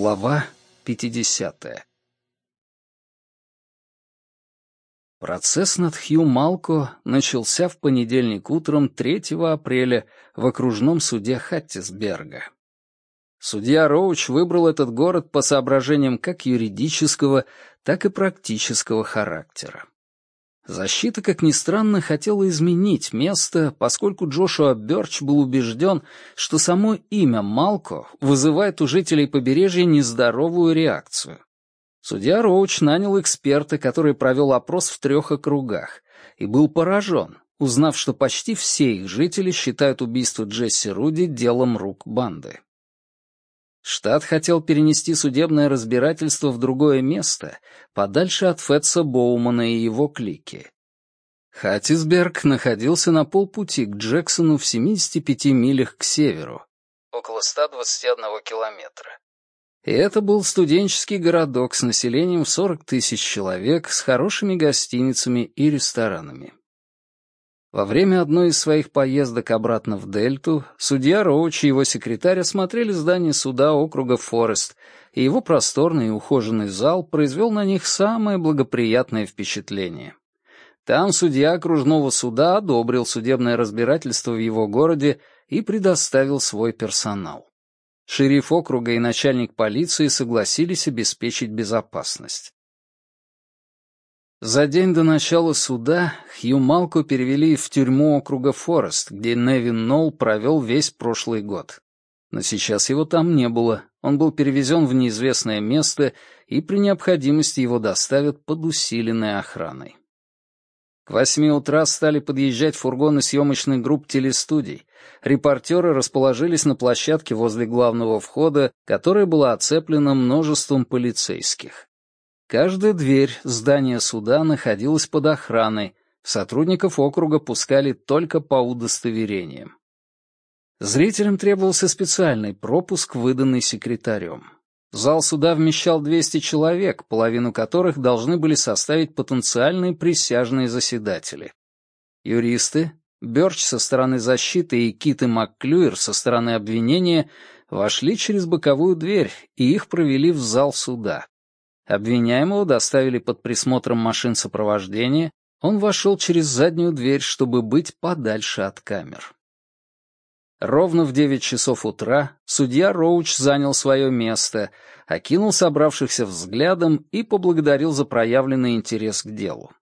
Глава 50. Процесс над Хью Малко начался в понедельник утром 3 апреля в окружном суде Хаттисберга. Судья Роуч выбрал этот город по соображениям как юридического, так и практического характера. Защита, как ни странно, хотела изменить место, поскольку Джошуа Бёрч был убежден, что само имя Малко вызывает у жителей побережья нездоровую реакцию. Судья Роуч нанял эксперта, который провел опрос в трех округах, и был поражен, узнав, что почти все их жители считают убийство Джесси Руди делом рук банды. Штат хотел перенести судебное разбирательство в другое место, подальше от Фетса Боумана и его клики. Хаттисберг находился на полпути к Джексону в 75 милях к северу, около 121 километра. И это был студенческий городок с населением в 40 тысяч человек, с хорошими гостиницами и ресторанами. Во время одной из своих поездок обратно в Дельту судья Роуч и его секретарь осмотрели здание суда округа Форест, и его просторный и ухоженный зал произвел на них самое благоприятное впечатление. Там судья окружного суда одобрил судебное разбирательство в его городе и предоставил свой персонал. Шериф округа и начальник полиции согласились обеспечить безопасность. За день до начала суда Хью Малку перевели в тюрьму округа Форест, где Невин Нолл провел весь прошлый год. Но сейчас его там не было, он был перевезен в неизвестное место, и при необходимости его доставят под усиленной охраной. К восьми утра стали подъезжать фургоны съемочных групп телестудий. Репортеры расположились на площадке возле главного входа, которая была оцеплена множеством полицейских. Каждая дверь здания суда находилась под охраной, сотрудников округа пускали только по удостоверениям. Зрителям требовался специальный пропуск, выданный секретарем. Зал суда вмещал 200 человек, половину которых должны были составить потенциальные присяжные заседатели. Юристы, Бёрч со стороны защиты и Кит и МакКлюер со стороны обвинения вошли через боковую дверь, и их провели в зал суда. Обвиняемого доставили под присмотром машин сопровождения, он вошел через заднюю дверь, чтобы быть подальше от камер. Ровно в девять часов утра судья Роуч занял свое место, окинул собравшихся взглядом и поблагодарил за проявленный интерес к делу.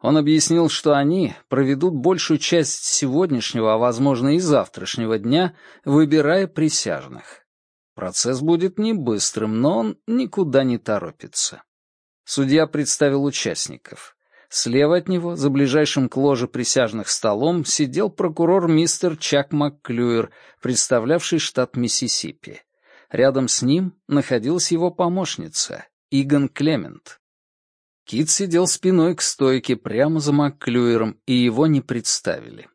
Он объяснил, что они проведут большую часть сегодняшнего, а возможно и завтрашнего дня, выбирая присяжных. Процесс будет не быстрым, но он никуда не торопится. Судья представил участников. Слева от него, за ближайшим к ложе присяжных столом, сидел прокурор мистер Чак МакКлюер, представлявший штат Миссисипи. Рядом с ним находилась его помощница, Иган Клемент. Кит сидел спиной к стойке прямо за МакКлюером, и его не представили.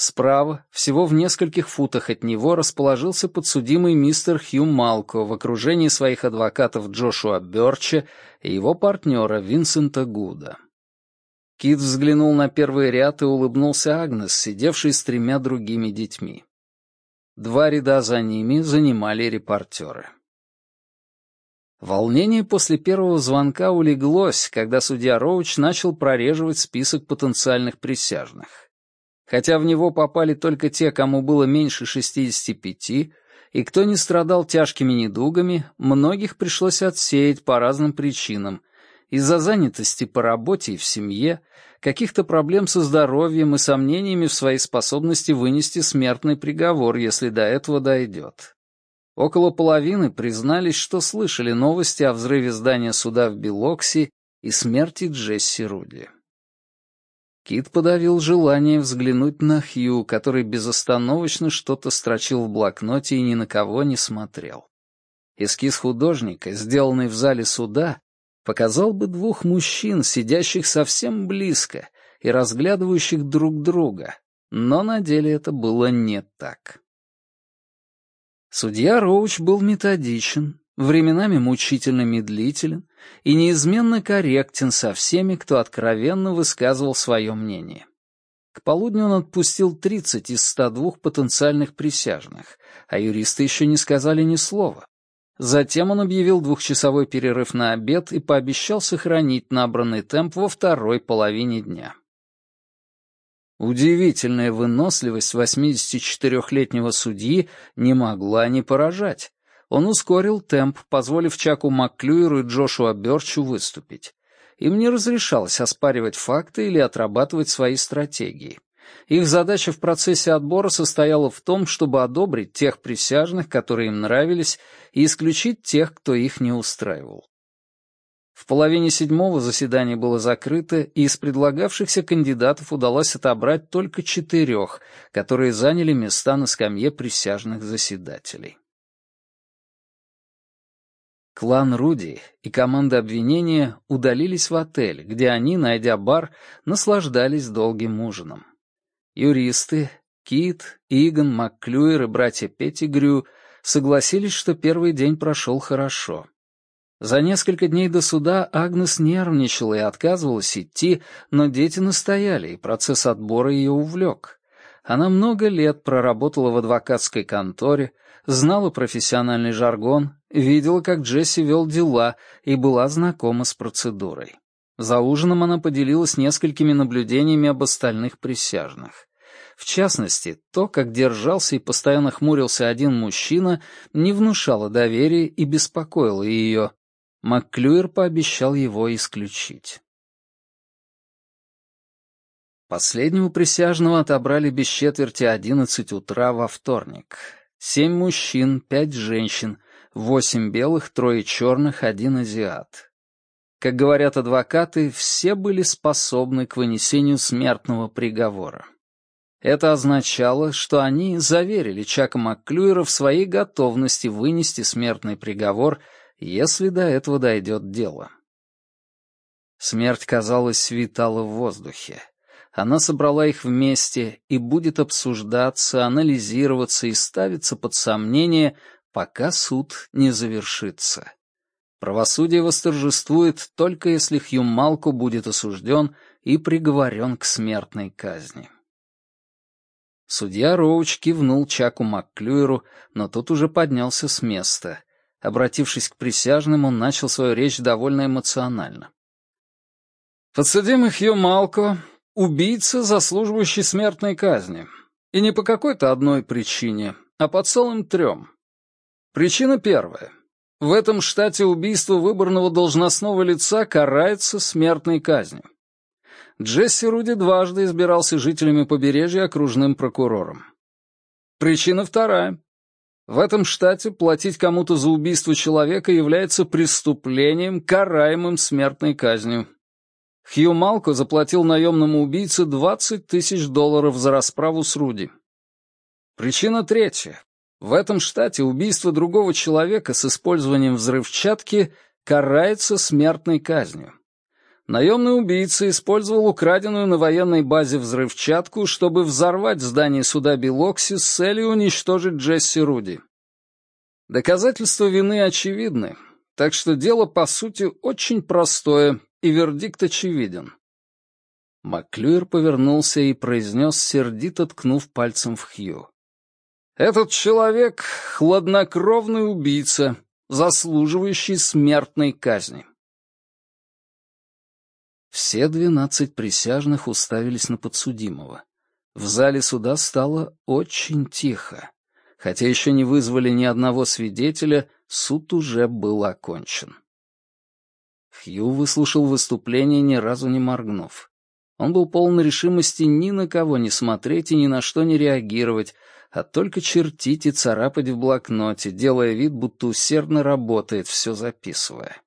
Справа, всего в нескольких футах от него, расположился подсудимый мистер Хью Малко в окружении своих адвокатов Джошуа Бёрча и его партнера Винсента Гуда. Кит взглянул на первый ряд и улыбнулся Агнес, сидевшей с тремя другими детьми. Два ряда за ними занимали репортеры. Волнение после первого звонка улеглось, когда судья Роуч начал прореживать список потенциальных присяжных. Хотя в него попали только те, кому было меньше 65, и кто не страдал тяжкими недугами, многих пришлось отсеять по разным причинам, из-за занятости по работе и в семье, каких-то проблем со здоровьем и сомнениями в своей способности вынести смертный приговор, если до этого дойдет. Около половины признались, что слышали новости о взрыве здания суда в Белокси и смерти Джесси Руди. Кит подавил желание взглянуть на Хью, который безостановочно что-то строчил в блокноте и ни на кого не смотрел. Эскиз художника, сделанный в зале суда, показал бы двух мужчин, сидящих совсем близко и разглядывающих друг друга, но на деле это было не так. Судья Роуч был методичен, временами мучительно медлителен и неизменно корректен со всеми, кто откровенно высказывал свое мнение. К полудню он отпустил 30 из 102 потенциальных присяжных, а юристы еще не сказали ни слова. Затем он объявил двухчасовой перерыв на обед и пообещал сохранить набранный темп во второй половине дня. Удивительная выносливость 84-летнего судьи не могла не поражать. Он ускорил темп, позволив Чаку Макклюеру и Джошуа Бёрчу выступить. Им не разрешалось оспаривать факты или отрабатывать свои стратегии. Их задача в процессе отбора состояла в том, чтобы одобрить тех присяжных, которые им нравились, и исключить тех, кто их не устраивал. В половине седьмого заседание было закрыто, и из предлагавшихся кандидатов удалось отобрать только четырех, которые заняли места на скамье присяжных заседателей. Клан Руди и команда обвинения удалились в отель, где они, найдя бар, наслаждались долгим ужином. Юристы Кит, Иган, Макклюер и братья Петтигрю согласились, что первый день прошел хорошо. За несколько дней до суда Агнес нервничала и отказывалась идти, но дети настояли, и процесс отбора ее увлек. Она много лет проработала в адвокатской конторе, знала профессиональный жаргон, видела, как Джесси вел дела и была знакома с процедурой. За ужином она поделилась несколькими наблюдениями об остальных присяжных. В частности, то, как держался и постоянно хмурился один мужчина, не внушало доверия и беспокоило ее. Макклюер пообещал его исключить. Последнего присяжного отобрали без четверти одиннадцать утра во вторник. Семь мужчин, пять женщин, восемь белых, трое черных, один азиат. Как говорят адвокаты, все были способны к вынесению смертного приговора. Это означало, что они заверили Чака Макклюера в своей готовности вынести смертный приговор, если до этого дойдет дело. Смерть, казалось, витала в воздухе. Она собрала их вместе и будет обсуждаться, анализироваться и ставиться под сомнение, пока суд не завершится. Правосудие восторжествует только если Хью Малку будет осужден и приговорен к смертной казни. Судья Роуч кивнул Чаку Макклюеру, но тот уже поднялся с места. Обратившись к присяжным, он начал свою речь довольно эмоционально. «Подсудимый Хью Малко — убийца, заслуживающий смертной казни. И не по какой-то одной причине, а по целым трем. Причина первая. В этом штате убийство выборного должностного лица карается смертной казнью. Джесси Руди дважды избирался жителями побережья окружным прокурором. Причина вторая. В этом штате платить кому-то за убийство человека является преступлением, караемым смертной казнью. Хью Малко заплатил наемному убийце 20 тысяч долларов за расправу с Руди. Причина третья. В этом штате убийство другого человека с использованием взрывчатки карается смертной казнью. Наемный убийца использовал украденную на военной базе взрывчатку, чтобы взорвать здание суда Белокси с целью уничтожить Джесси Руди. Доказательства вины очевидны, так что дело, по сути, очень простое, и вердикт очевиден. Маклюер повернулся и произнес, сердито ткнув пальцем в Хью. Этот человек — хладнокровный убийца, заслуживающий смертной казни. Все двенадцать присяжных уставились на подсудимого. В зале суда стало очень тихо. Хотя еще не вызвали ни одного свидетеля, суд уже был окончен. Хью выслушал выступление, ни разу не моргнув. Он был полон решимости ни на кого не смотреть и ни на что не реагировать, а только чертить и царапать в блокноте, делая вид, будто усердно работает, все записывая.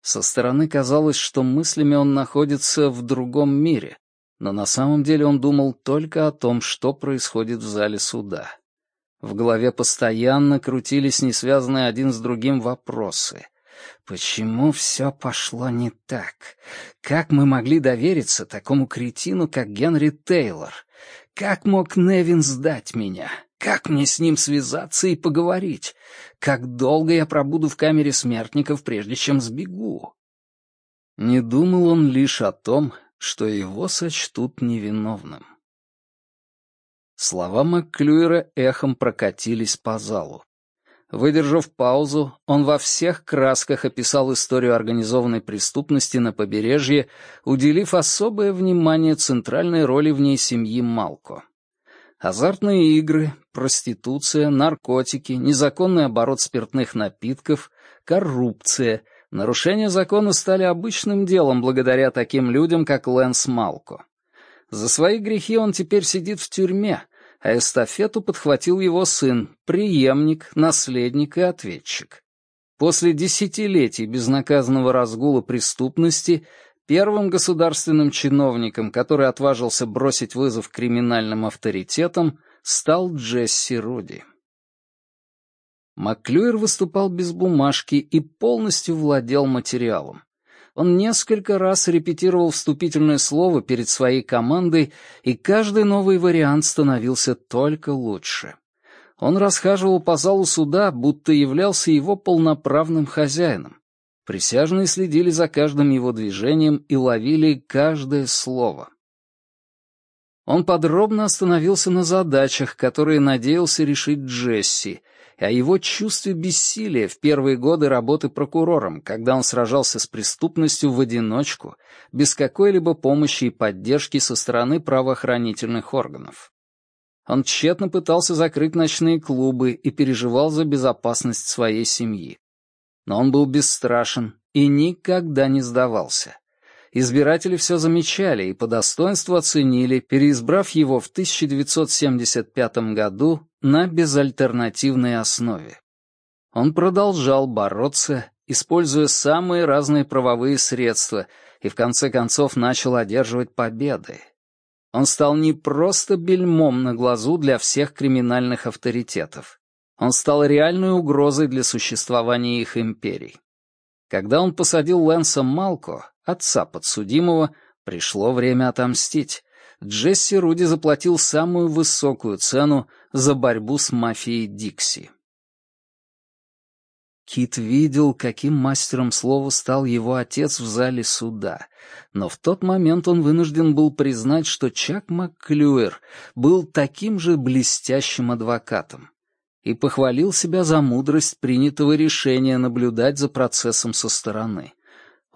Со стороны казалось, что мыслями он находится в другом мире, но на самом деле он думал только о том, что происходит в зале суда. В голове постоянно крутились несвязанные один с другим вопросы. Почему все пошло не так? Как мы могли довериться такому кретину, как Генри Тейлор? Как мог Невин сдать меня? Как мне с ним связаться и поговорить? Как долго я пробуду в камере смертников, прежде чем сбегу? Не думал он лишь о том, что его сочтут невиновным. Слова Макклюера эхом прокатились по залу. Выдержав паузу, он во всех красках описал историю организованной преступности на побережье, уделив особое внимание центральной роли в ней семьи Малко. Азартные игры, проституция, наркотики, незаконный оборот спиртных напитков, коррупция, нарушения закона стали обычным делом благодаря таким людям, как Лэнс Малко. За свои грехи он теперь сидит в тюрьме, а эстафету подхватил его сын, преемник, наследник и ответчик. После десятилетий безнаказанного разгула преступности первым государственным чиновником, который отважился бросить вызов криминальным авторитетам, стал Джесси Руди. Маклюэр выступал без бумажки и полностью владел материалом. Он несколько раз репетировал вступительное слово перед своей командой, и каждый новый вариант становился только лучше. Он расхаживал по залу суда, будто являлся его полноправным хозяином. Присяжные следили за каждым его движением и ловили каждое слово. Он подробно остановился на задачах, которые надеялся решить Джесси, и о его чувстве бессилия в первые годы работы прокурором, когда он сражался с преступностью в одиночку, без какой-либо помощи и поддержки со стороны правоохранительных органов. Он тщетно пытался закрыть ночные клубы и переживал за безопасность своей семьи. Но он был бесстрашен и никогда не сдавался. Избиратели все замечали и по достоинству оценили, переизбрав его в 1975 году на безальтернативной основе. Он продолжал бороться, используя самые разные правовые средства, и в конце концов начал одерживать победы. Он стал не просто бельмом на глазу для всех криминальных авторитетов. Он стал реальной угрозой для существования их империй. Когда он посадил Лэнса Малко, отца подсудимого, пришло время отомстить. Джесси Руди заплатил самую высокую цену за борьбу с мафией Дикси. Кит видел, каким мастером слова стал его отец в зале суда, но в тот момент он вынужден был признать, что Чак МакКлюэр был таким же блестящим адвокатом и похвалил себя за мудрость принятого решения наблюдать за процессом со стороны.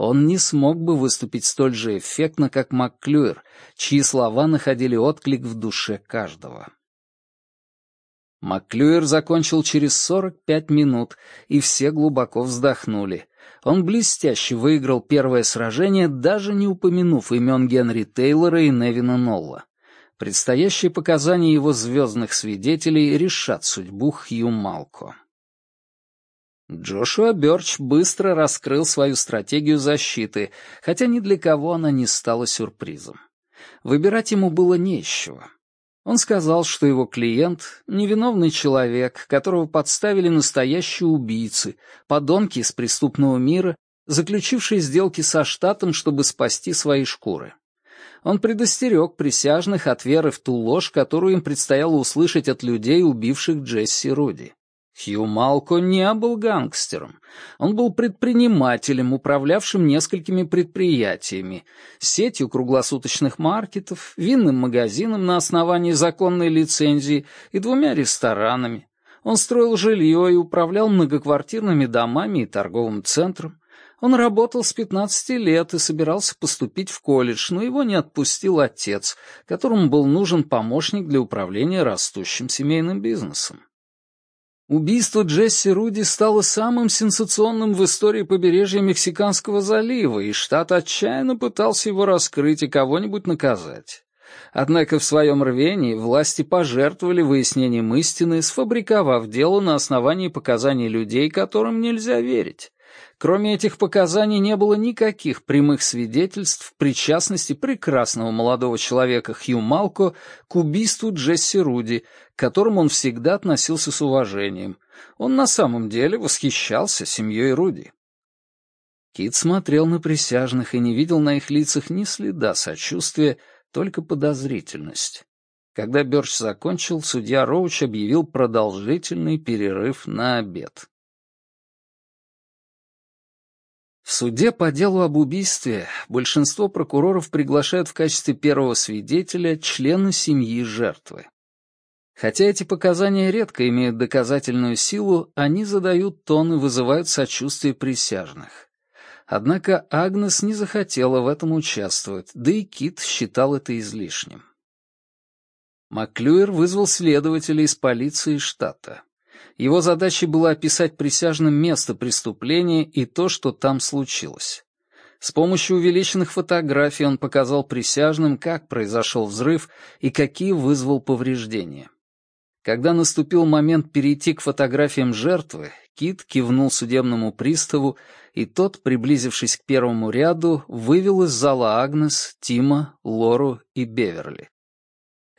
Он не смог бы выступить столь же эффектно, как МакКлюер, чьи слова находили отклик в душе каждого. МакКлюер закончил через 45 минут, и все глубоко вздохнули. Он блестяще выиграл первое сражение, даже не упомянув имен Генри Тейлора и Невина Нолла. Предстоящие показания его звездных свидетелей решат судьбу Хью Малко. Джошуа Бёрч быстро раскрыл свою стратегию защиты, хотя ни для кого она не стала сюрпризом. Выбирать ему было нечего. Он сказал, что его клиент — невиновный человек, которого подставили настоящие убийцы, подонки из преступного мира, заключившие сделки со штатом, чтобы спасти свои шкуры он предостерег присяжных от веры в ту ложь, которую им предстояло услышать от людей, убивших Джесси Руди. Хью Малко не был гангстером. Он был предпринимателем, управлявшим несколькими предприятиями, сетью круглосуточных маркетов, винным магазином на основании законной лицензии и двумя ресторанами. Он строил жилье и управлял многоквартирными домами и торговым центром. Он работал с 15 лет и собирался поступить в колледж, но его не отпустил отец, которому был нужен помощник для управления растущим семейным бизнесом. Убийство Джесси Руди стало самым сенсационным в истории побережья Мексиканского залива, и штат отчаянно пытался его раскрыть и кого-нибудь наказать. Однако в своем рвении власти пожертвовали выяснением истины, сфабриковав дело на основании показаний людей, которым нельзя верить. Кроме этих показаний не было никаких прямых свидетельств причастности прекрасного молодого человека Хью Малко к убийству Джесси Руди, к которому он всегда относился с уважением. Он на самом деле восхищался семьей Руди. Кит смотрел на присяжных и не видел на их лицах ни следа сочувствия, только подозрительность. Когда Бёрч закончил, судья Роуч объявил продолжительный перерыв на обед. В суде по делу об убийстве большинство прокуроров приглашают в качестве первого свидетеля члена семьи жертвы. Хотя эти показания редко имеют доказательную силу, они задают тон и вызывают сочувствие присяжных. Однако Агнес не захотела в этом участвовать, да и Кит считал это излишним. Маклюер вызвал следователя из полиции штата. Его задачей было описать присяжным место преступления и то, что там случилось. С помощью увеличенных фотографий он показал присяжным, как произошел взрыв и какие вызвал повреждения. Когда наступил момент перейти к фотографиям жертвы, Кит кивнул судебному приставу, и тот, приблизившись к первому ряду, вывел из зала Агнес, Тима, Лору и Беверли.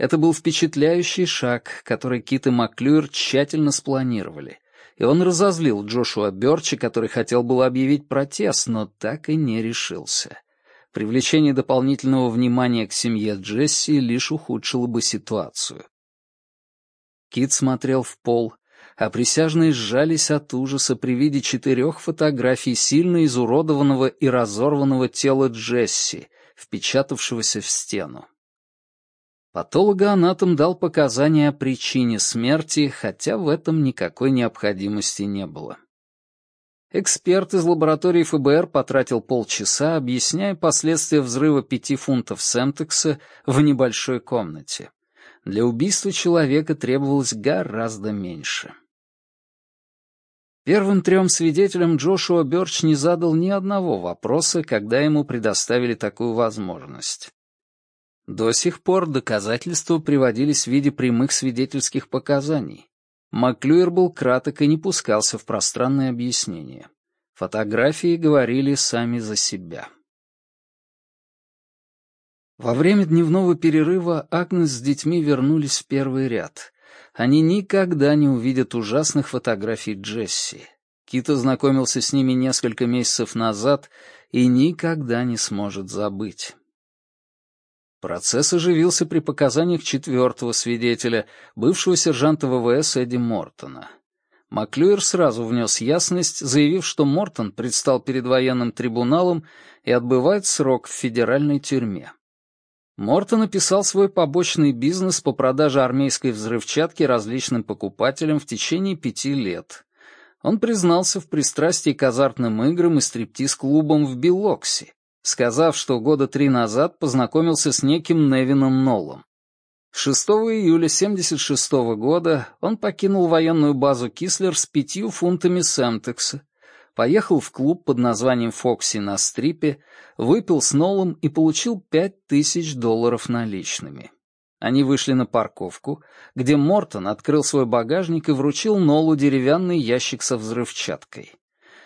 Это был впечатляющий шаг, который Кит и Маклюр тщательно спланировали, и он разозлил Джошуа Бёрча, который хотел было объявить протест, но так и не решился. Привлечение дополнительного внимания к семье Джесси лишь ухудшило бы ситуацию. Кит смотрел в пол, а присяжные сжались от ужаса при виде четырех фотографий сильно изуродованного и разорванного тела Джесси, впечатавшегося в стену. Патологоанатом дал показания о причине смерти, хотя в этом никакой необходимости не было. Эксперт из лаборатории ФБР потратил полчаса, объясняя последствия взрыва пяти фунтов сентекса в небольшой комнате. Для убийства человека требовалось гораздо меньше. Первым трем свидетелям Джошуа Бёрч не задал ни одного вопроса, когда ему предоставили такую возможность. До сих пор доказательства приводились в виде прямых свидетельских показаний. Маклюер был краток и не пускался в пространные объяснения. Фотографии говорили сами за себя. Во время дневного перерыва Агнес с детьми вернулись в первый ряд. Они никогда не увидят ужасных фотографий Джесси. Кит ознакомился с ними несколько месяцев назад и никогда не сможет забыть. Процесс оживился при показаниях четвертого свидетеля, бывшего сержанта ВВС Эдди Мортона. Маклюер сразу внес ясность, заявив, что Мортон предстал перед военным трибуналом и отбывает срок в федеральной тюрьме. Мортон описал свой побочный бизнес по продаже армейской взрывчатки различным покупателям в течение пяти лет. Он признался в пристрастии к азартным играм и стриптиз-клубам в Билокси, сказав, что года три назад познакомился с неким Невином Ноллом. 6 июля 1976 года он покинул военную базу Кислер с пятью фунтами Семтекса, поехал в клуб под названием «Фокси» на стрипе, выпил с Нолом и получил пять тысяч долларов наличными. Они вышли на парковку, где Мортон открыл свой багажник и вручил Нолу деревянный ящик со взрывчаткой.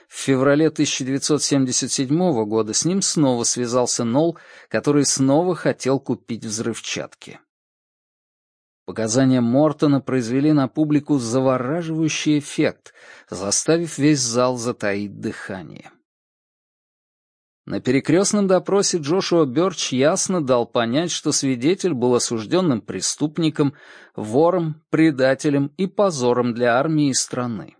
В феврале 1977 года с ним снова связался Нолл, который снова хотел купить взрывчатки. Показания Мортона произвели на публику завораживающий эффект, заставив весь зал затаить дыхание. На перекрестном допросе Джошуа Бёрч ясно дал понять, что свидетель был осужденным преступником, вором, предателем и позором для армии и страны.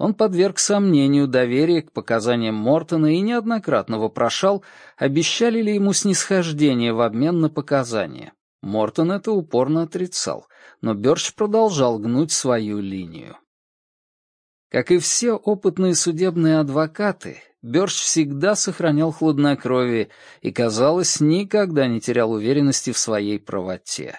Он подверг сомнению доверие к показаниям Мортона и неоднократно вопрошал, обещали ли ему снисхождение в обмен на показания. Мортон это упорно отрицал, но Бёрч продолжал гнуть свою линию. Как и все опытные судебные адвокаты, Бёрч всегда сохранял хладнокровие и, казалось, никогда не терял уверенности в своей правоте.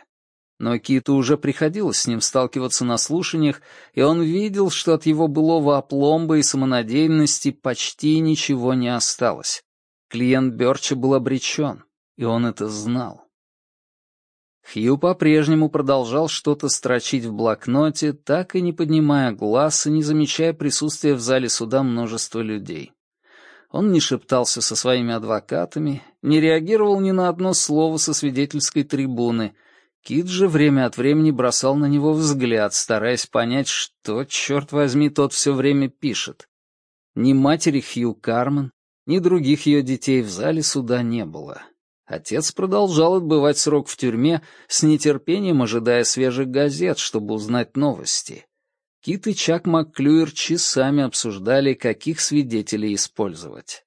Но Киту уже приходилось с ним сталкиваться на слушаниях, и он видел, что от его былого опломба и самонадеянности почти ничего не осталось. Клиент Бёрча был обречен, и он это знал. Хью по-прежнему продолжал что-то строчить в блокноте, так и не поднимая глаз и не замечая присутствия в зале суда множества людей. Он не шептался со своими адвокатами, не реагировал ни на одно слово со свидетельской трибуны — Кит же время от времени бросал на него взгляд, стараясь понять, что, черт возьми, тот все время пишет. Ни матери Хью Кармен, ни других ее детей в зале суда не было. Отец продолжал отбывать срок в тюрьме, с нетерпением ожидая свежих газет, чтобы узнать новости. Кит и Чак МакКлюер часами обсуждали, каких свидетелей использовать.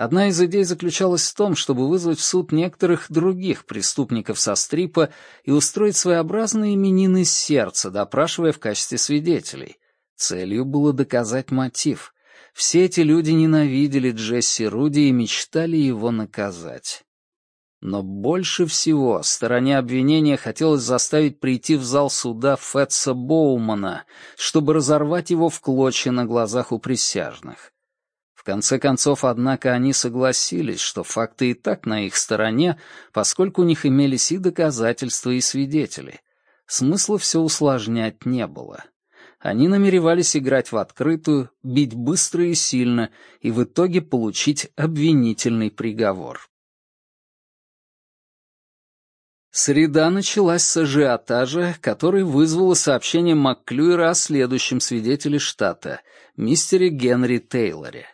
Одна из идей заключалась в том, чтобы вызвать в суд некоторых других преступников со стрипа и устроить своеобразные именины сердца, допрашивая в качестве свидетелей. Целью было доказать мотив. Все эти люди ненавидели Джесси Руди и мечтали его наказать. Но больше всего стороне обвинения хотелось заставить прийти в зал суда Фетса Боумана, чтобы разорвать его в клочья на глазах у присяжных. В конце концов, однако, они согласились, что факты и так на их стороне, поскольку у них имелись и доказательства, и свидетели. Смысла все усложнять не было. Они намеревались играть в открытую, бить быстро и сильно, и в итоге получить обвинительный приговор. Среда началась с ажиотажа, который вызвало сообщение Макклюера о следующем свидетеле штата, мистере Генри Тейлоре.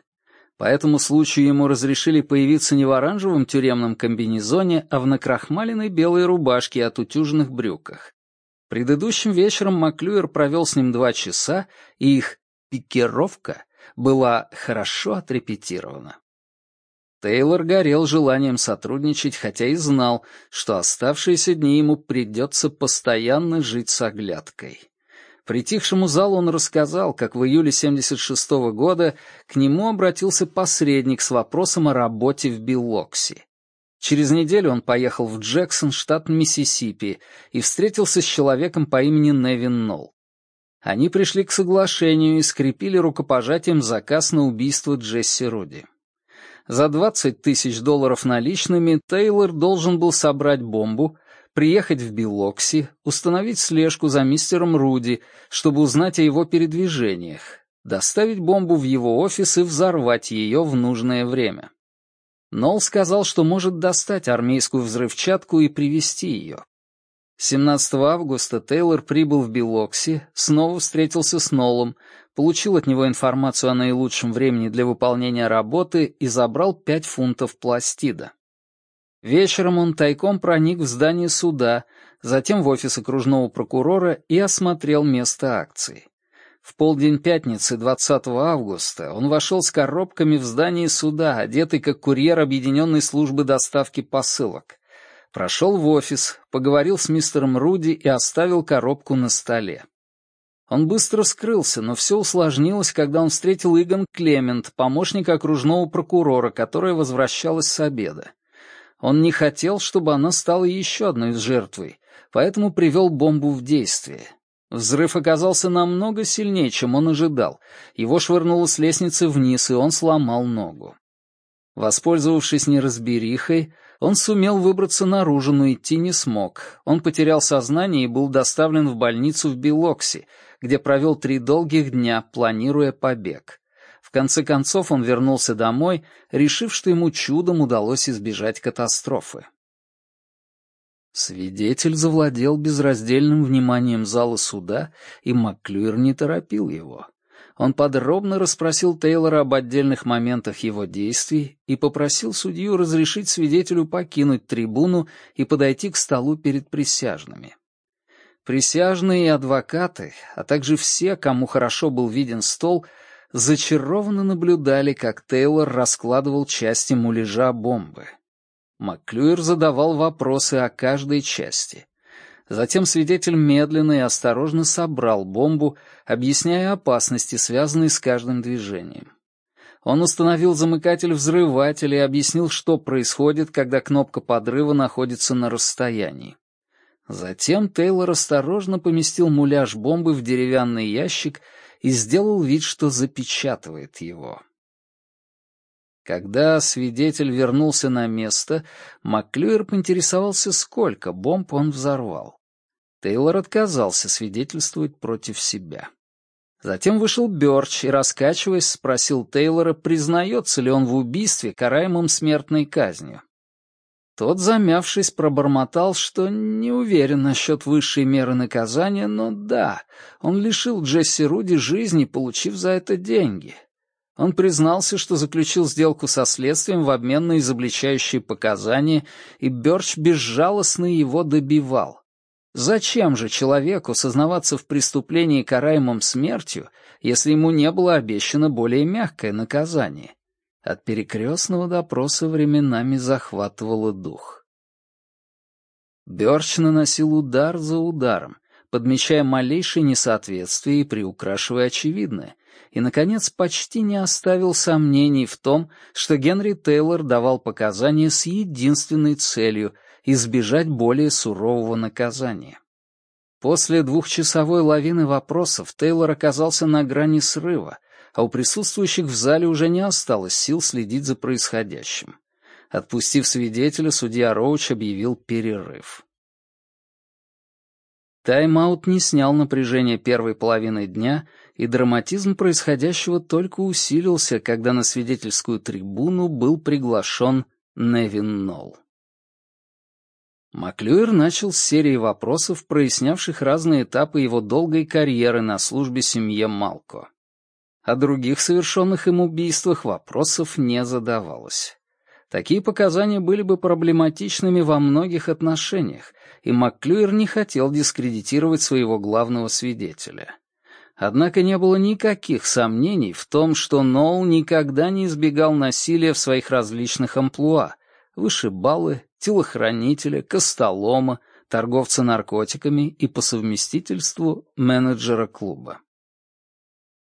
По этому случаю ему разрешили появиться не в оранжевом тюремном комбинезоне, а в накрахмаленной белой рубашке и отутюженных брюках. Предыдущим вечером Маклюер провел с ним два часа, и их пикировка была хорошо отрепетирована. Тейлор горел желанием сотрудничать, хотя и знал, что оставшиеся дни ему придется постоянно жить с оглядкой. Притихшему залу он рассказал, как в июле 76 -го года к нему обратился посредник с вопросом о работе в Биллокси. Через неделю он поехал в Джексон, штат Миссисипи, и встретился с человеком по имени Невин Нолл. Они пришли к соглашению и скрепили рукопожатием заказ на убийство Джесси Руди. За 20 тысяч долларов наличными Тейлор должен был собрать бомбу, приехать в Билокси, установить слежку за мистером Руди, чтобы узнать о его передвижениях, доставить бомбу в его офис и взорвать ее в нужное время. Нолл сказал, что может достать армейскую взрывчатку и привезти ее. 17 августа Тейлор прибыл в Билокси, снова встретился с Ноллом, получил от него информацию о наилучшем времени для выполнения работы и забрал 5 фунтов пластида. Вечером он тайком проник в здание суда, затем в офис окружного прокурора и осмотрел место акции. В полдень пятницы, 20 августа, он вошел с коробками в здание суда, одетый как курьер Объединенной службы доставки посылок. Прошел в офис, поговорил с мистером Руди и оставил коробку на столе. Он быстро скрылся, но все усложнилось, когда он встретил Игон Клемент, помощника окружного прокурора, которая возвращалась с обеда. Он не хотел, чтобы она стала еще одной жертвой, поэтому привел бомбу в действие. Взрыв оказался намного сильнее, чем он ожидал. Его швырнуло с лестницы вниз, и он сломал ногу. Воспользовавшись неразберихой, он сумел выбраться наружу, но идти не смог. Он потерял сознание и был доставлен в больницу в Белокси, где провел три долгих дня, планируя побег. В конце концов он вернулся домой, решив, что ему чудом удалось избежать катастрофы. Свидетель завладел безраздельным вниманием зала суда, и Макклюер не торопил его. Он подробно расспросил Тейлора об отдельных моментах его действий и попросил судью разрешить свидетелю покинуть трибуну и подойти к столу перед присяжными. Присяжные и адвокаты, а также все, кому хорошо был виден стол, зачарованно наблюдали, как Тейлор раскладывал части муляжа бомбы. Маклюер задавал вопросы о каждой части. Затем свидетель медленно и осторожно собрал бомбу, объясняя опасности, связанные с каждым движением. Он установил замыкатель взрывателя и объяснил, что происходит, когда кнопка подрыва находится на расстоянии. Затем Тейлор осторожно поместил муляж бомбы в деревянный ящик и сделал вид, что запечатывает его. Когда свидетель вернулся на место, Маклюер поинтересовался, сколько бомб он взорвал. Тейлор отказался свидетельствовать против себя. Затем вышел Бёрч и, раскачиваясь, спросил Тейлора, признается ли он в убийстве, караемом смертной казнью. Тот, замявшись, пробормотал, что не уверен насчет высшей меры наказания, но да, он лишил Джесси Руди жизни, получив за это деньги. Он признался, что заключил сделку со следствием в обмен на изобличающие показания, и Бёрч безжалостно его добивал. Зачем же человеку сознаваться в преступлении, караемом смертью, если ему не было обещано более мягкое наказание? От перекрестного допроса временами захватывало дух. Бёрч наносил удар за ударом, подмечая малейшие несоответствия и приукрашивая очевидное, и, наконец, почти не оставил сомнений в том, что Генри Тейлор давал показания с единственной целью — избежать более сурового наказания. После двухчасовой лавины вопросов Тейлор оказался на грани срыва, а у присутствующих в зале уже не осталось сил следить за происходящим. Отпустив свидетеля, судья Роуч объявил перерыв. Тайм-аут не снял напряжение первой половины дня, и драматизм происходящего только усилился, когда на свидетельскую трибуну был приглашен Невин Нолл. Маклюэр начал с серии вопросов, прояснявших разные этапы его долгой карьеры на службе семье Малко. О других совершенных им убийствах вопросов не задавалось. Такие показания были бы проблематичными во многих отношениях, и Макклюер не хотел дискредитировать своего главного свидетеля. Однако не было никаких сомнений в том, что Ноул никогда не избегал насилия в своих различных амплуа — вышибалы, телохранителя, костолома, торговца наркотиками и по совместительству менеджера клуба.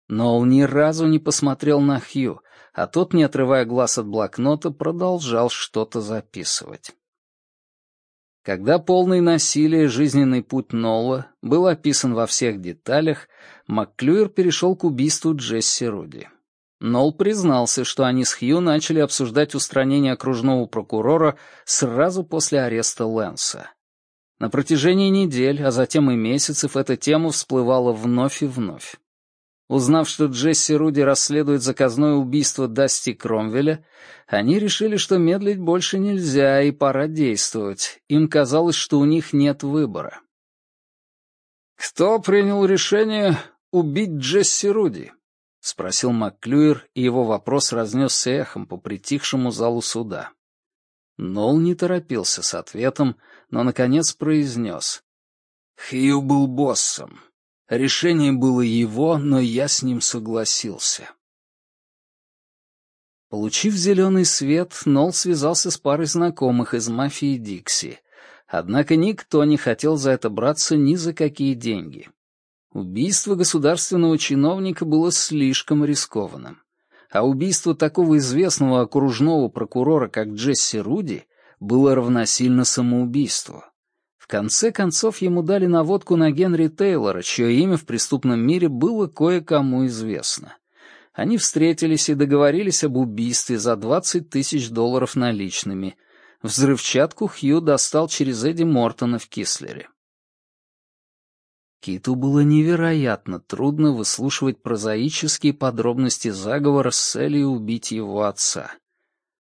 Ноул ни разу не посмотрел на Хью, а тот, не отрывая глаз от блокнота, продолжал что-то записывать. Когда полный насилия жизненный путь Нола был описан во всех деталях, МакКлюер перешел к убийству Джесси Руди. Нол признался, что они с Хью начали обсуждать устранение окружного прокурора сразу после ареста Лэнса. На протяжении недель, а затем и месяцев эта тема всплывала вновь и вновь. Узнав, что Джесси Руди расследует заказное убийство Дасти Кромвеля, они решили, что медлить больше нельзя и пора действовать. Им казалось, что у них нет выбора. «Кто принял решение убить Джесси Руди?» — спросил МакКлюер, и его вопрос разнесся эхом по притихшему залу суда. Нол не торопился с ответом, но, наконец, произнес. «Хью был боссом. Решение было его, но я с ним согласился. Получив зеленый свет, Нол связался с парой знакомых из мафии Дикси. Однако никто не хотел за это браться ни за какие деньги. Убийство государственного чиновника было слишком рискованным. А убийство такого известного окружного прокурора, как Джесси Руди, было равносильно самоубийству. В конце концов ему дали наводку на Генри Тейлора, чье имя в преступном мире было кое-кому известно. Они встретились и договорились об убийстве за 20 тысяч долларов наличными. Взрывчатку Хью достал через Эдди Мортона в Кислере. Киту было невероятно трудно выслушивать прозаические подробности заговора с целью убить его отца.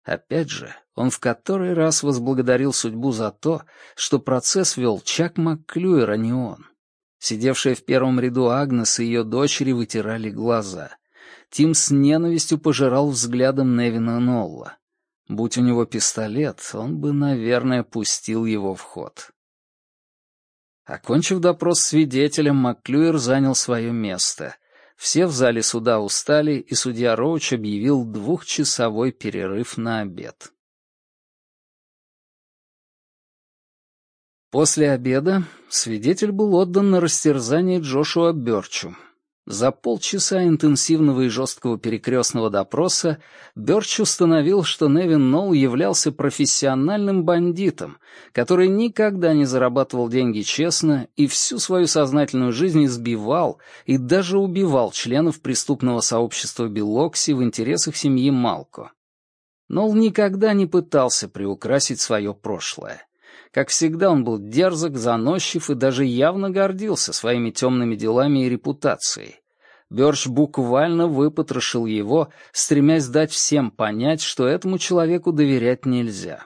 Опять же, он в который раз возблагодарил судьбу за то, что процесс вел Чак МакКлюер, а не он. Сидевшая в первом ряду Агнес и ее дочери вытирали глаза. Тим с ненавистью пожирал взглядом Невина Нолла. Будь у него пистолет, он бы, наверное, пустил его в ход. Окончив допрос свидетелем, МакКлюер занял свое место. Все в зале суда устали, и судья Роуч объявил двухчасовой перерыв на обед. После обеда свидетель был отдан на растерзание Джошуа Бёрчу. За полчаса интенсивного и жесткого перекрестного допроса Бёрч установил, что Невин Нолл являлся профессиональным бандитом, который никогда не зарабатывал деньги честно и всю свою сознательную жизнь избивал и даже убивал членов преступного сообщества Белокси в интересах семьи Малко. Нолл никогда не пытался приукрасить свое прошлое. Как всегда, он был дерзок, заносчив и даже явно гордился своими темными делами и репутацией. Бёрч буквально выпотрошил его, стремясь дать всем понять, что этому человеку доверять нельзя.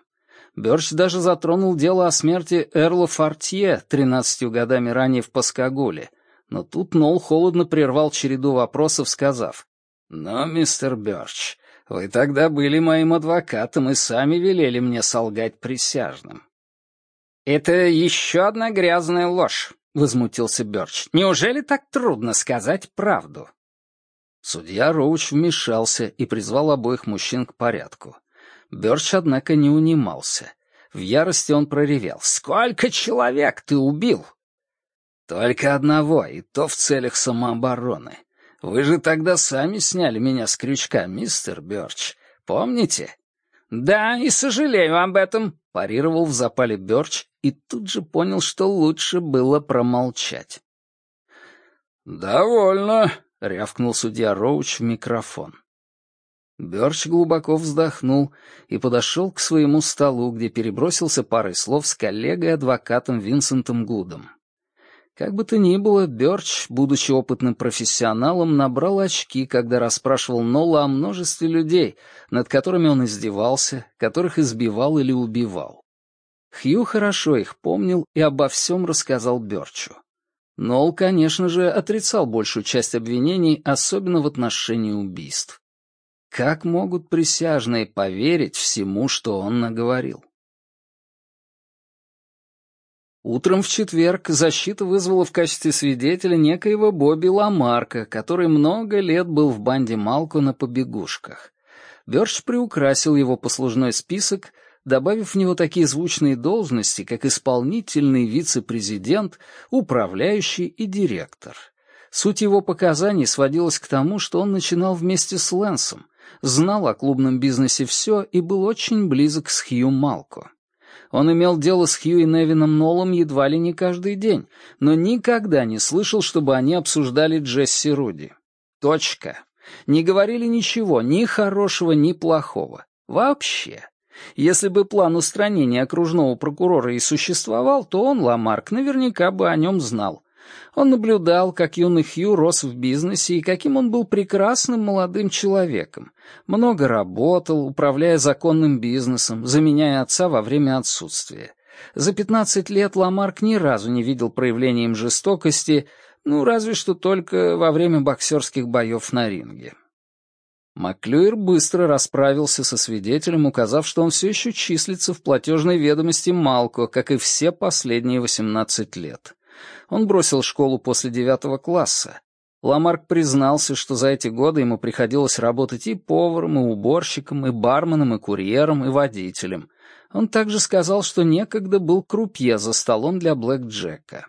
Бёрч даже затронул дело о смерти Эрла Фортье тринадцатью годами ранее в Паскагуле, но тут Нол холодно прервал череду вопросов, сказав, «Но, мистер Бёрч, вы тогда были моим адвокатом и сами велели мне солгать присяжным. «Это еще одна грязная ложь», — возмутился Бёрч. «Неужели так трудно сказать правду?» Судья Роуч вмешался и призвал обоих мужчин к порядку. Бёрч, однако, не унимался. В ярости он проревел. «Сколько человек ты убил?» «Только одного, и то в целях самообороны. Вы же тогда сами сняли меня с крючка, мистер Бёрч. Помните?» «Да, и сожалею об этом», — парировал в запале Бёрч и тут же понял, что лучше было промолчать. «Довольно», — рявкнул судья Роуч в микрофон. Бёрч глубоко вздохнул и подошел к своему столу, где перебросился парой слов с коллегой-адвокатом Винсентом Гудом. Как бы то ни было, Бёрч, будучи опытным профессионалом, набрал очки, когда расспрашивал Нола о множестве людей, над которыми он издевался, которых избивал или убивал. Хью хорошо их помнил и обо всем рассказал Бёрчу. Нол, конечно же, отрицал большую часть обвинений, особенно в отношении убийств. Как могут присяжные поверить всему, что он наговорил? Утром в четверг защита вызвала в качестве свидетеля некоего Бобби Ламарка, который много лет был в банде Малку на побегушках. Бёрч приукрасил его послужной список — добавив в него такие звучные должности, как исполнительный вице-президент, управляющий и директор. Суть его показаний сводилась к тому, что он начинал вместе с Лэнсом, знал о клубном бизнесе все и был очень близок с Хью Малко. Он имел дело с Хью и Невином Нолом едва ли не каждый день, но никогда не слышал, чтобы они обсуждали Джесси Руди. Точка. Не говорили ничего, ни хорошего, ни плохого. Вообще. Если бы план устранения окружного прокурора и существовал, то он, Ламарк, наверняка бы о нем знал. Он наблюдал, как юный Хью рос в бизнесе и каким он был прекрасным молодым человеком. Много работал, управляя законным бизнесом, заменяя отца во время отсутствия. За 15 лет Ламарк ни разу не видел проявлением жестокости, ну, разве что только во время боксерских боев на ринге. Маклюер быстро расправился со свидетелем, указав, что он все еще числится в платежной ведомости Малко, как и все последние 18 лет. Он бросил школу после девятого класса. Ламарк признался, что за эти годы ему приходилось работать и поваром, и уборщиком, и барменом, и курьером, и водителем. Он также сказал, что некогда был крупье за столом для Блэк Джека.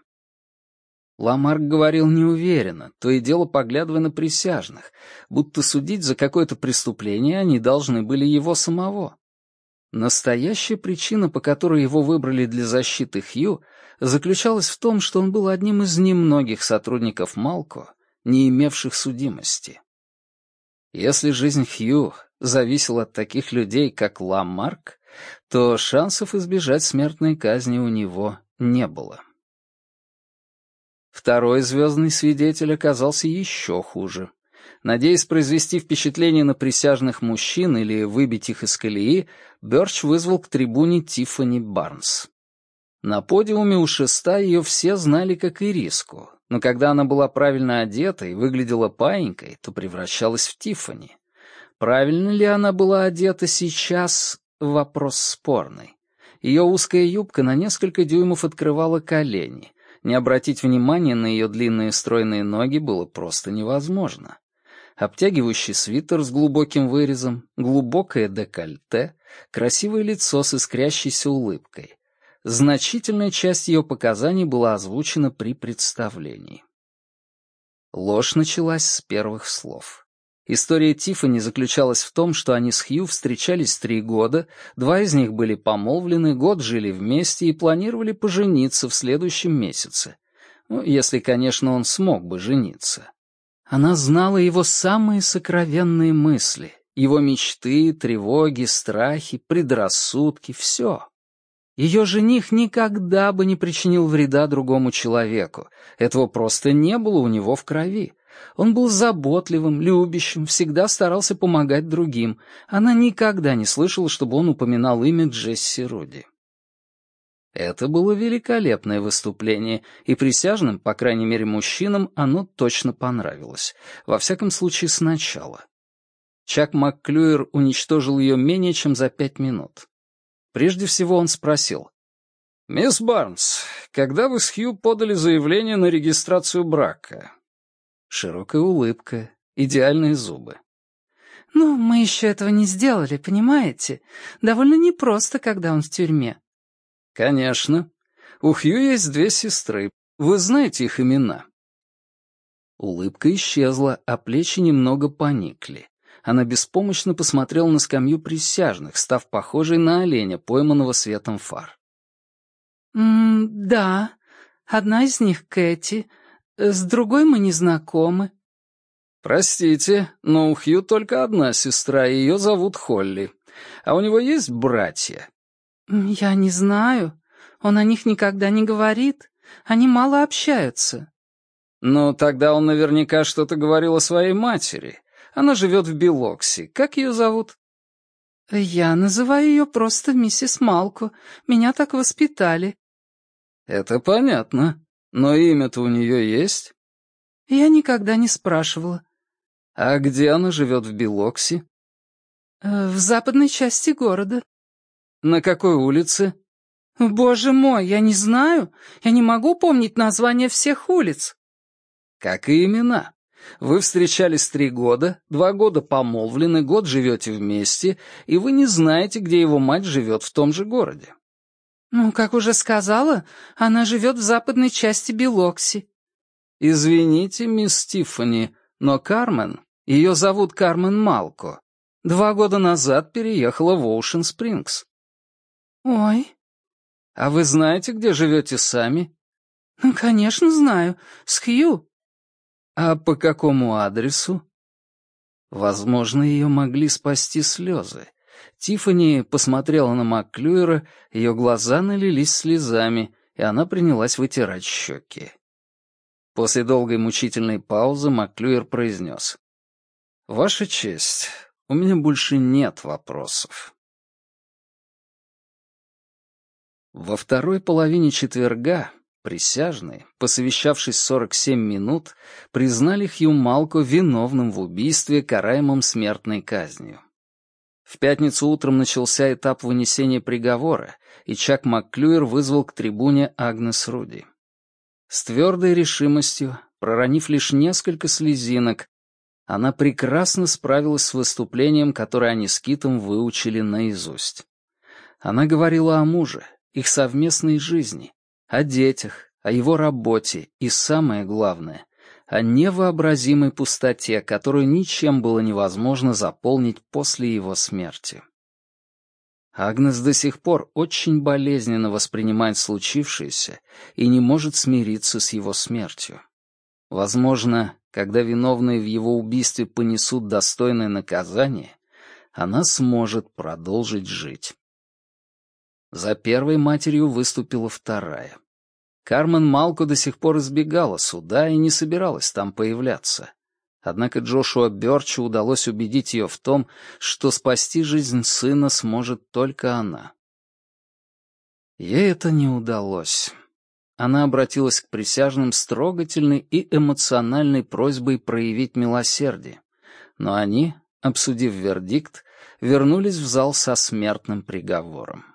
Ламарк говорил неуверенно, то и дело поглядывая на присяжных, будто судить за какое-то преступление они должны были его самого. Настоящая причина, по которой его выбрали для защиты Хью, заключалась в том, что он был одним из немногих сотрудников Малко, не имевших судимости. Если жизнь Хью зависела от таких людей, как Ламарк, то шансов избежать смертной казни у него не было. Второй звездный свидетель оказался еще хуже. Надеясь произвести впечатление на присяжных мужчин или выбить их из колеи, Бёрч вызвал к трибуне Тиффани Барнс. На подиуме у шеста ее все знали как Ириску, но когда она была правильно одета и выглядела паинькой, то превращалась в Тиффани. Правильно ли она была одета сейчас — вопрос спорный. Ее узкая юбка на несколько дюймов открывала колени — не обратить внимания на ее длинные стройные ноги было просто невозможно. Обтягивающий свитер с глубоким вырезом, глубокое декольте, красивое лицо с искрящейся улыбкой. Значительная часть ее показаний была озвучена при представлении. Ложь началась с первых слов. История Тиффани заключалась в том, что они с Хью встречались три года, два из них были помолвлены, год жили вместе и планировали пожениться в следующем месяце. Ну, если, конечно, он смог бы жениться. Она знала его самые сокровенные мысли, его мечты, тревоги, страхи, предрассудки, все. Ее жених никогда бы не причинил вреда другому человеку. Этого просто не было у него в крови. Он был заботливым, любящим, всегда старался помогать другим. Она никогда не слышала, чтобы он упоминал имя Джесси Руди. Это было великолепное выступление, и присяжным, по крайней мере мужчинам, оно точно понравилось. Во всяком случае, сначала. Чак МакКлюер уничтожил ее менее чем за пять минут. Прежде всего он спросил. «Мисс Барнс, когда вы с Хью подали заявление на регистрацию брака, Широкая улыбка, идеальные зубы. «Ну, мы еще этого не сделали, понимаете? Довольно непросто, когда он в тюрьме». «Конечно. У Хью есть две сестры. Вы знаете их имена?» Улыбка исчезла, а плечи немного поникли. Она беспомощно посмотрела на скамью присяжных, став похожей на оленя, пойманного светом фар. «М да, одна из них Кэти, с другой мы не знакомы». «Простите, но у Хью только одна сестра, и ее зовут Холли. А у него есть братья?» «Я не знаю. Он о них никогда не говорит. Они мало общаются». «Ну, тогда он наверняка что-то говорил о своей матери. Она живет в Белокси. Как ее зовут?» «Я называю ее просто миссис Малку. Меня так воспитали». «Это понятно. Но имя-то у нее есть?» «Я никогда не спрашивала. «А где она живет в Белокси?» Э, «В западной части города». «На какой улице?» «Боже мой, я не знаю. Я не могу помнить название всех улиц». «Как и имена. Вы встречались три года, два года помолвлены, год живете вместе, и вы не знаете, где его мать живет в том же городе». «Ну, как уже сказала, она живет в западной части Белокси». «Извините, мисс Тиффани, но Кармен, ее зовут Кармен Малко, два года назад переехала в Оушен Спрингс. Ой. А вы знаете, где живете сами? Ну, конечно, знаю. С Хью. А по какому адресу? Возможно, ее могли спасти слезы. Тиффани посмотрела на Макклюера, ее глаза налились слезами, и она принялась вытирать щеки. После долгой мучительной паузы Маклюер произнес. «Ваша честь, у меня больше нет вопросов». Во второй половине четверга присяжные, посовещавшись 47 минут, признали Хью Малко виновным в убийстве, караемом смертной казнью. В пятницу утром начался этап вынесения приговора, и Чак Макклюер вызвал к трибуне Агнес Руди. С твердой решимостью, проронив лишь несколько слезинок, она прекрасно справилась с выступлением, которое они с Китом выучили наизусть. Она говорила о муже, их совместной жизни, о детях, о его работе и, самое главное, о невообразимой пустоте, которую ничем было невозможно заполнить после его смерти. Агнес до сих пор очень болезненно воспринимает случившееся и не может смириться с его смертью. Возможно, когда виновные в его убийстве понесут достойное наказание, она сможет продолжить жить. За первой матерью выступила вторая. Кармен Малко до сих пор избегала суда и не собиралась там появляться. Однако Джошуа Бёрчу удалось убедить ее в том, что спасти жизнь сына сможет только она. Ей это не удалось. Она обратилась к присяжным с трогательной и эмоциональной просьбой проявить милосердие, но они, обсудив вердикт, вернулись в зал со смертным приговором.